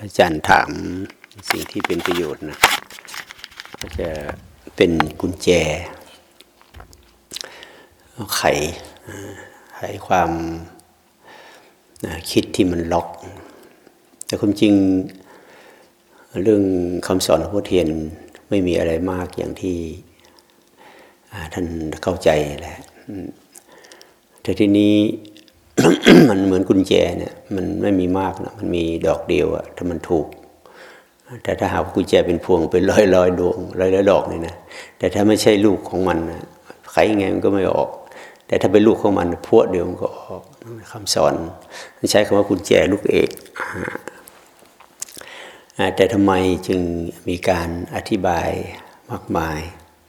อาจารย์ถามสิ่งที่เป็นประโยชน์นะจะเป็นกุญแจ ไขไขความคิดที่มันล็อก แต่ความจริงเรื่องคำสอนของพระเทียนไม่มีอะไรมากอย่างที่ท่านเข้าใจแหละแต่ทีนี้ มันเหมือนกุญแจเนี่ยมันไม่มีมากนะมันมีดอกเดียวอะถ้ามันถูก แต่ถ้าหากุญแจเป็นพวงเป็นร้อยร้อยดวงร้อยร้อยดอกเนี่ยนะแต่ถ้าไม่ใช่ลูกของมันนะใครยังไงมันก็ไม่ออก แต่ถ้าเป็นลูกของมันพวดเดียวมันก็ออกคำสอนใช้คำว่ากุญแจลูกเอกแต่ทำไมจึงมีการอธิบายมากมาย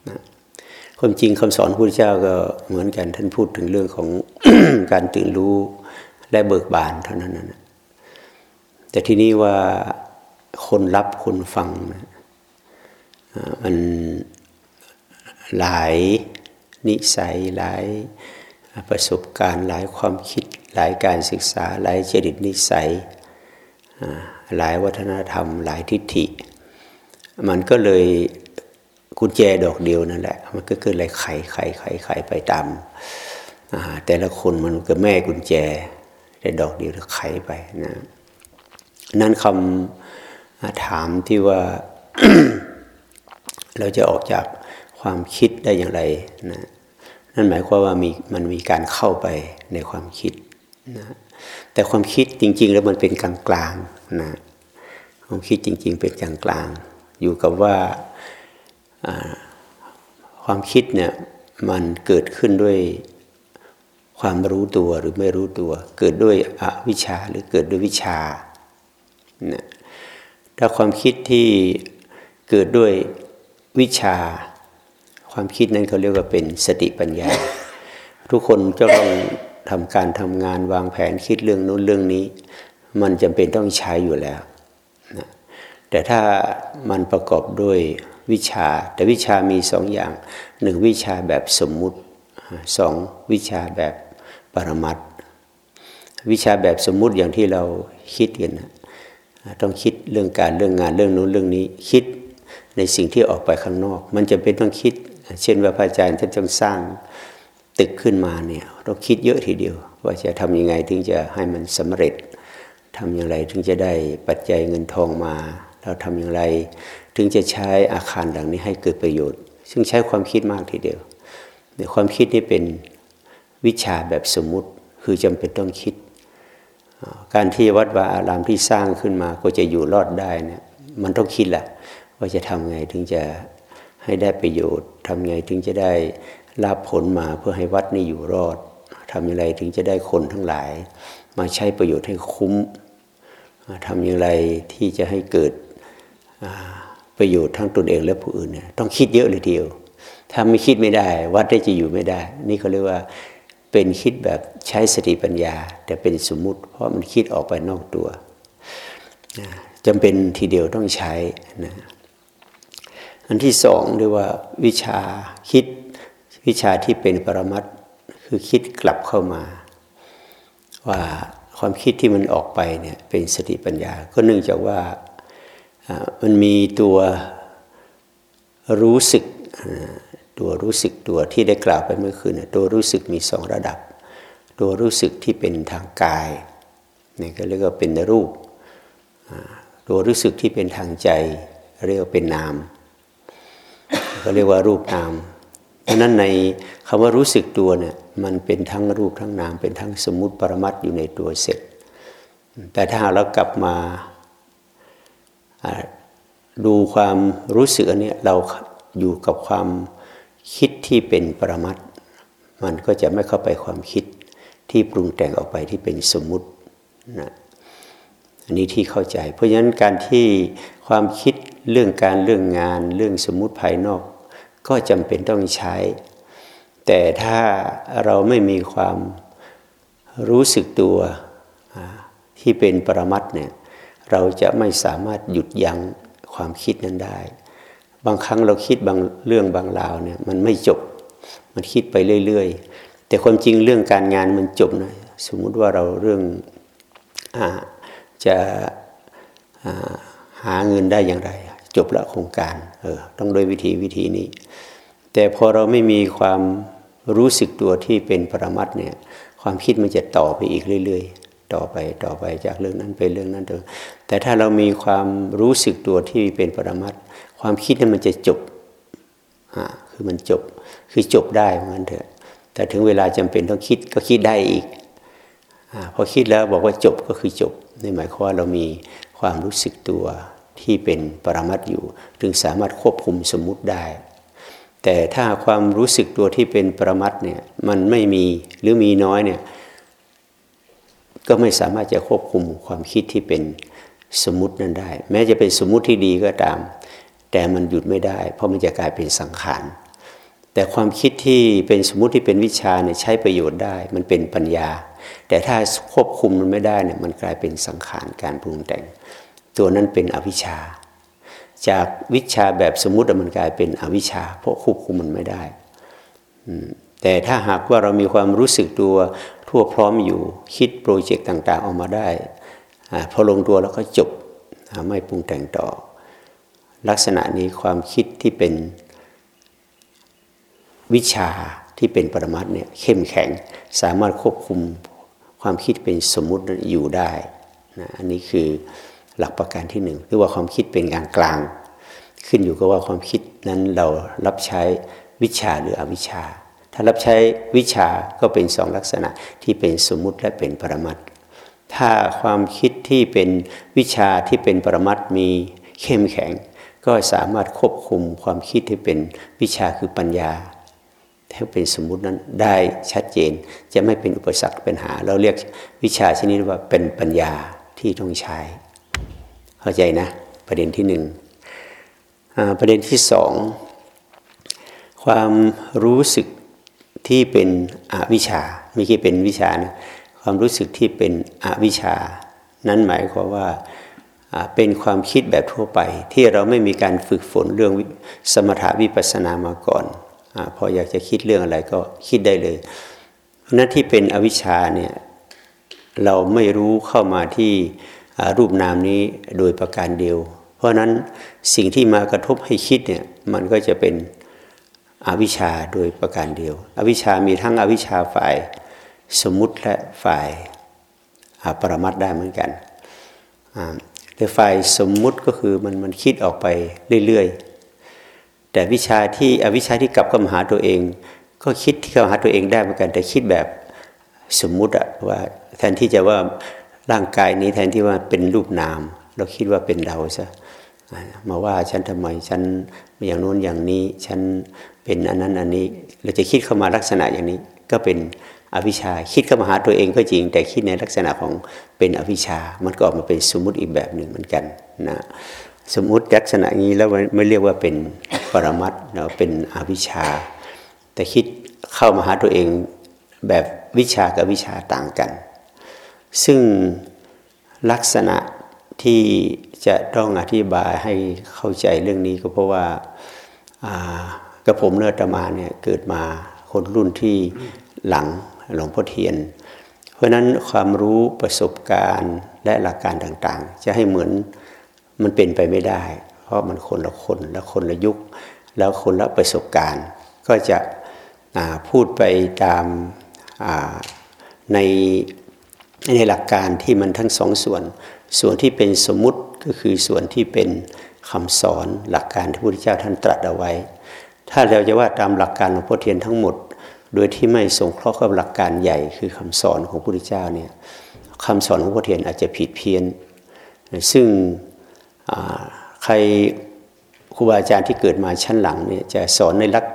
นะ ความจริงคำสอนพระพุทธเจ้าก็เหมือนกันท่านพูดถึงเรื่องของการตื่นรู้และเบิกบานเท่านั้นนะแต่ที่นี้ว่าคนรับคนฟังนะมันหลายนิสัยหลายประสบการณ์หลายความคิดหลายการศึกษาหลายจริตนิสัยหลายวัฒนธรรม หลายทิฏฐิ มันก็เลย กุญแจดอกเดียวนั่นแหละ มันก็คืออะไรไขไขไขไขไปตามแต่ละคนมันก็แม่กุญแจแต่ดอกเดียวไขไปนะนั่นคำถามที่ว่า เราจะออกจากความคิดได้อย่างไรนะนั่นหมายความว่ามีมันมีการเข้าไปในความคิดนะแต่ความคิดจริง ๆ แล้วมันเป็นกลางๆนะความคิดจริง ๆ เป็นกลางๆอยู่กับว่า ความคิดเนี่ยมันเกิดขึ้นด้วยความรู้ตัวหรือไม่รู้ตัว เกิดด้วยอวิชชาหรือเกิดด้วยวิชานะถ้าความคิดที่เกิดด้วยวิชา ความคิดนั้นเขาเรียกว่าเป็นสติปัญญา ทุกคนจะต้องทำการทำงานวางแผนคิดเรื่องนู้นเรื่องนี้ มันจำเป็นต้องใช้อยู่แล้วนะแต่ถ้ามันประกอบด้วย วิชา แต่วิชามีสองอย่างหนึ่งวิชาแบบสมมุติสองวิชาแบบปรมัตวิชาแบบสมมุติอย่างที่เราคิดกันนะต้องคิดเรื่องการเรื่องงานเรื่องนู้นเรื่องนี้คิดในสิ่งที่ออกไปข้างนอก มันจะเป็นต้องคิด เช่นว่าพระอาจารย์ท่านต้องสร้างตึกขึ้นมาเนี่ยเราคิดเยอะทีเดียว ว่าจะทำยังไงถึงจะให้มันสำเร็จทำอย่างไรถึงจะได้ปัจจัยเงินทองมา เราทำอย่างไร ถึงจะใช้อาคารหลังนี้ให้เกิดประโยชน์ ซึ่งใช้ความคิดมากทีเดียวแต่ความคิดนี่เป็นวิชาแบบสมมุติคือจำเป็นต้องคิด การที่วัดวาอารามที่สร้างขึ้นมาก็จะอยู่รอดได้เนี่ยมันต้องคิดแหละว่าจะทำไงถึงจะให้ได้ประโยชน์ทำไงถึงจะได้ลาบผลมาเพื่อให้วัดนี้อยู่รอดทำอย่างไรถึงจะได้คนทั้งหลาย มาใช้ประโยชน์ให้คุ้มทำอย่างไรที่จะให้เกิด ประโยชน์ทั้งตนเองและผู้อื่นเนี่ยต้องคิดเยอะเลยเดียว ถ้าไม่คิดไม่ได้ วัดได้จะอยู่ไม่ได้ นี่เขาเรียกว่าเป็นคิดแบบใช้สติปัญญา แต่เป็นสมมุติ เพราะมันคิดออกไปนอกตัวจำเป็นทีเดียวต้องใช้นะอันที่สองเรียกว่าวิชาคิดวิชาที่เป็นปรมัตคือคิดกลับเข้ามา ว่าความคิดที่มันออกไปเนี่ยเป็นสติปัญญา ก็เนื่องจากว่า มันมีตัวรู้สึกตัวรู้สึกตัวที่ได้กล่าวไปเมื่อคืนตัวรู้สึกมีสองระดับ ตัวรู้สึกที่เป็นทางกายนี่ก็เรียกว่าเป็นรูป ตัวรู้สึกที่เป็นทางใจ เรียกว่าเป็นนาม ก็เรียกว่ารูปนามเพราะนั้นในคำว่ารู้สึกตัวเนี่ยมันเป็นทั้งรูปทั้งนาม เป็นทั้งสมมุติปรมัตอยู่ในตัวเสร็จ แต่ถ้าเรากลับมา ดูความรู้สึกอันนี้เราอยู่กับความคิดที่เป็นปรมัตมันก็จะไม่เข้าไปความคิดที่ปรุงแต่งออกไปที่เป็นสมมุตินะอันนี้ที่เข้าใจ เพราะฉะนั้นการที่ความคิดเรื่องการเรื่องงานเรื่องสมมุติภายนอก ก็จำเป็นต้องใช้ แต่ถ้าเราไม่มีความรู้สึกตัวที่เป็นปรมัตเนี่ย เราจะไม่สามารถหยุดยั้งความคิดนั้นได้ บางครั้งเราคิดบางเรื่องบางราวเนี่ยมันไม่จบ มันคิดไปเรื่อย ๆ แต่ความจริงเรื่องการงานมันจบนะ สมมุติว่าเราเรื่องอจะหาเงินได้อย่างไร จบละโครงการเออต้องโดยวิธีวิธีนี้ แต่พอเราไม่มีความรู้สึกตัวที่เป็นปรมัตเนี่ยความคิดมันจะต่อไปอีกเรื่อย ๆ ต่อไปต่อไปจากเรื่องนั้นไปเรื่องนั้นเถอะแต่ถ้าเรามีความรู้สึกตัวที่เป็นปรมัตความคิดนั้นมันจะจบอ่าคือมันจบคือจบได้เหมือนกันเถอะแต่ถึงเวลาจำเป็นต้องคิดก็คิดได้อีกอพอคิดแล้วบอกว่าจบก็คือจบนี่หมายความว่าเรามีความรู้สึกตัวที่เป็นปรมัตอยู่ถึงสามารถควบคุมสมมุติได้ แต่ถ้าความรู้สึกตัวที่เป็นปรมัตเนี่ยมันไม่มีหรือมีน้อยเนี่ย ก็ไม่สามารถจะควบคุมความคิดที่เป็นสมมตินั้นได้ แม้จะเป็นสมมติที่ดีก็ตาม แต่มันหยุดไม่ได้ เพราะมันจะกลายเป็นสังขารแต่ความคิดที่เป็นสมมติที่เป็นวิชาเนี่ยใช้ประโยชน์ได้ มันเป็นปัญญา แต่ถ้าควบคุมมันไม่ได้เนี่ยมันกลายเป็นสังขารการปรุงแต่ง ตัวนั้นเป็นอวิชชา จากวิชาแบบสมมติมันกลายเป็นอวิชชา เพราะควบคุมมันไม่ได้แต่ถ้าหากว่าเรามีความรู้สึกตัว ทั่วพร้อมอยู่คิดโปรเจกต์ต่าง ๆ ออกมาได้อพอลงตัวแล้วก็จบไม่ปรุงแต่งต่อ ลักษณะนี้ความคิดที่เป็นวิชาที่เป็นปรมัตเนี่ยเข้มแข็งสามารถควบคุมความคิดเป็นสมมุติอยู่ได้นะอันนี้คือหลักประการที่หนึ่งคือว่าความคิดเป็นกลางกลาง ขึ้นอยู่กับว่าความคิดนั้นเรารับใช้วิชาหรืออวิชา ถ้ารับใช้วิชาก็เป็นสองลักษณะที่เป็นสมมุติและเป็นปรมัตถ้าความคิดที่เป็นวิชาที่เป็นปรมัตมีเข้มแข็ง ก็สามารถควบคุมความคิดที่เป็นวิชาคือปัญญาให้เป็นสมมุตินั้นได้ชัดเจนจะไม่เป็นอุปสรรคเป็นหา เราเรียกวิชาชนิดว่าเป็นปัญญาที่ต้องใช้ เข้าใจนะ ประเด็นที่หนึ่งประเด็นที่สองความรู้สึก ที่เป็นอวิชชาไม่ใช่เป็นวิชานะความรู้สึกที่เป็นอวิชชา นั้นหมายความว่าเป็นความคิดแบบทั่วไป ที่เราไม่มีการฝึกฝนเรื่องสมถาวิปัสสนามาก่อนอพออยากจะคิดเรื่องอะไรก็คิดได้เลยนั่นที่เป็นอวิชชาเนี่ยเราไม่รู้เข้ามาที่รูปนามนี้โดยประการเดียว เพราะนั้นสิ่งที่มากระทบให้คิดเนี่ยมันก็จะเป็น อวิชชาโดยประการเดียว อวิชชามีทั้งอวิชชาฝ่าย สมมุติและฝ่ายปรมัตได้เหมือนกันแต่ฝ่ายสมมุติก็คือมันมันคิดออกไปเรื่อยๆ แต่วิชาที่อวิชาที่กลับเข้ามาหาตัวเอง ก็คิดที่เข้าหาตัวเองได้เหมือนกัน แต่คิดแบบสมมุติอะว่าแทนที่จะว่าร่างกายนี้แทนที่ว่าเป็นรูปนาม เราคิดว่าเป็นเราซะมาว่าฉันทำไมฉันอย่างโน้นอย่างนี้ฉัน เป็นอันนั้นอันนี้ เราจะคิดเข้ามาลักษณะอย่างนี้ ก็เป็นอวิชชาคิดเข้ามาหาตัวเองก็จริง แต่คิดในลักษณะของเป็นอวิชชา มันก็ออกมาเป็นสมมติอีกแบบหนึ่งเหมือนกันนะสมมติลักษณะนี้แล้วไม่เรียกว่าเป็นปรมัตเนาเป็นอวิชชา แต่คิดเข้ามาหาตัวเองแบบวิชากับวิชาต่างกัน ซึ่งลักษณะที่จะต้องอธิบายให้เข้าใจเรื่องนี้ก็เพราะว่า กระผมเนื้อตมาเนี่ยเกิดมาคนรุ่นที่หลังหลวงพ่อเทียน เพราะนั้นความรู้ประสบการณ์และหลักการต่างๆ จะให้เหมือนมันเป็นไปไม่ได้ เพราะมันคนละคนและคนละยุค แล้วคนละประสบการณ์ ก็จะพูดไปตามในในหลักการที่มันทั้งสองส่วน ส่วนที่เป็นสมมุติก็คือส่วนที่เป็นคำสอนหลักการที่พระพุทธเจ้าท่านตรัสเอาไว้ ถ้าเราจะว่าตามหลักการหลวงพ่อเทียนทั้งหมด โดยที่ไม่สงเคราะห์กับหลักการใหญ่คือคำสอนของพระพุทธเจ้าเนี่ยคำสอนของพระพุทธเทียนอาจจะผิดเพี้ยน ซึ่งใครครูบาอาจารย์ที่เกิดมาชั้นหลังเนี่ยจะสอนในหลัก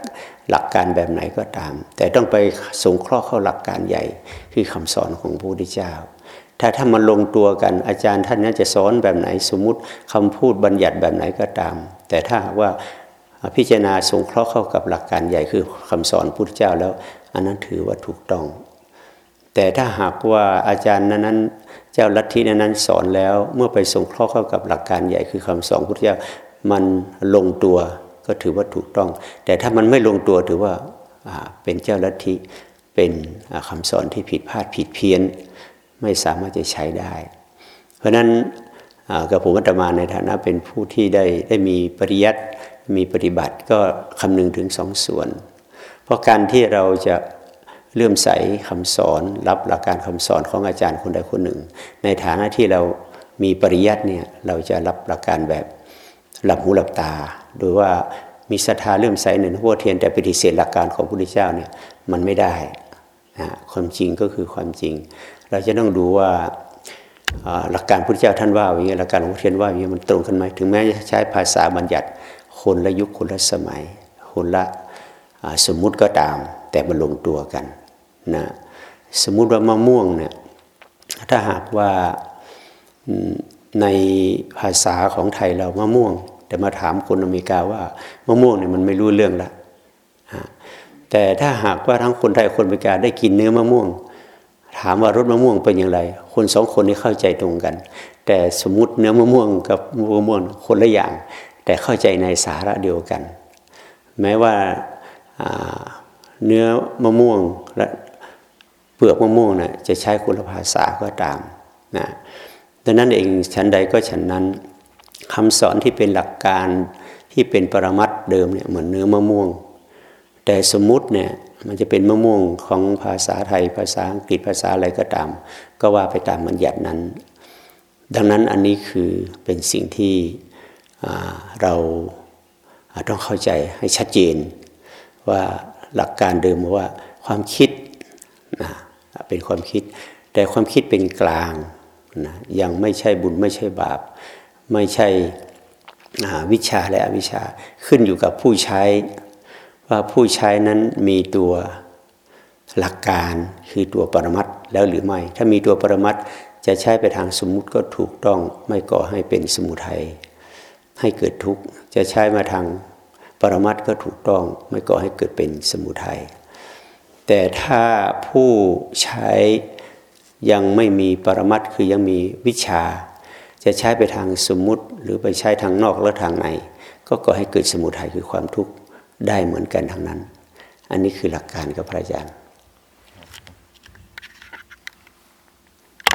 หลักการแบบไหนก็ตาม แต่ต้องไปสงเคราะห์เข้าหลักการใหญ่คือคำสอนของพระพุทธเจ้า ถ้าถ้ามันลงตัวกันอาจารย์ท่านนั้นจะสอนแบบไหนสมมุติคำพูดบัญญัติแบบไหนก็ตาม แต่ถ้าว่า พิจารณาสงเคราะห์เข้ากับหลักการใหญ่คือคำสอนพุทธเจ้าแล้ว อันนั้นถือว่าถูกต้อง แต่ถ้าหากว่าอาจารย์นั้นเจ้าลัทธินั้นสอนแล้วเมื่อไปส่งเคราะห์เข้ากับหลักการใหญ่คือคำสอนพุทธเจ้ามันลงตัวก็ถือว่าถูกต้อง แต่ถ้ามันไม่ลงตัวถือว่าเป็นเจ้าลัทธิเป็นคำสอนที่ผิดพลาดผิดเพี้ยน ไม่สามารถจะใช้ได้ เพราะฉะนั้นกับผมอาตมาในฐานะเป็นผู้ที่ได้ได้มีปริยัติ มีปฏิบัติก็คำนึงถึงสองส่วน เพราะการที่เราจะเลื่อมใสคำสอนรับหลักการคำสอนของอาจารย์คนใดคนหนึ่ง ในฐานะที่เรามีปริยัติเนี่ยเราจะรับหลักการแบบหลับหูหลับตา โดยว่ามีศรัทธาเลื่อมใสในพระพุทธเทียนแต่ปฏิเสธหลักการของพระพุทธเจ้าเนี่ยมันไม่ได้นะความจริงก็คือความจริง เราจะต้องดูว่าหลักการพระพุทธเจ้าท่านว่าอย่างนี้หลักการของเทียนว่าอย่างนี้มันตรงกันไหมถึงแม้จะใช้ภาษาบัญญัติ คนละยุคคนละสมัย คนละสมมุติก็ตาม แต่มันลงตัวกันนะสมมุติว่ามะม่วงเนี่ยถ้าหากว่าในภาษาของไทยเรามะม่วง แต่มาถามคนอเมริกาว่ามะม่วงเนี่ยมันไม่รู้เรื่องละแต่ถ้าหากว่าทั้งคนไทยคนอเมริกาได้กินเนื้อมะม่วง ถามว่ารสมะม่วงเป็นอย่างไร คนสองคนนี้เข้าใจตรงกัน แต่สมมติเนื้อมะม่วงกับมะม่วงคนละอย่าง แต่เข้าใจในสาระเดียวกัน แม้ว่าเนื้อมะม่วงและเปลือกมะม่วงนะ่ะจะใช้คุณภาษาก็ตามนะดังนั้นเองชั้นใดก็ฉันนั้นคำสอนที่เป็นหลักการที่เป็นปรมัตเดิมเนี่ยเหมือนเนื้อมะม่วง แต่สมมุติเนี่ยมันจะเป็นมะม่วงของภาษาไทย ภาษาอังกฤษภาษาอะไรก็ตาม ก็ว่าไปตามบัญญัตินั้น ดังนั้นอันนี้คือเป็นสิ่งที่ เราต้องเข้าใจให้ชัดเจน ว่าหลักการเดิมว่าความคิดนะเป็นความคิด แต่ความคิดเป็นกลางนะยังไม่ใช่บุญไม่ใช่บาป ไม่ใช่วิชาและอวิชาขึ้นอยู่กับผู้ใช้ ว่าผู้ใช้นั้นมีตัวหลักการคือตัวปรมัตแล้วหรือไม่ ถ้ามีตัวปรมัตจะใช้ไปทางสมมุติก็ถูกต้องไม่ก่อให้เป็นสมุทัย ให้เกิดทุกข์จะใช้มาทางปรมัตก็ถูกต้องไม่ก่อให้เกิดเป็นสมุทัยแต่ถ้าผู้ใช้ยังไม่มีปรมัตคือยังมีวิชา จะใช้ไปทางสมมุติหรือไปใช้ทางนอกและทางใน ก็ก่อให้เกิดสมุทัยคือความทุกข์ได้เหมือนกันทั้งนั้น อันนี้คือหลักการกับพระอาจารย์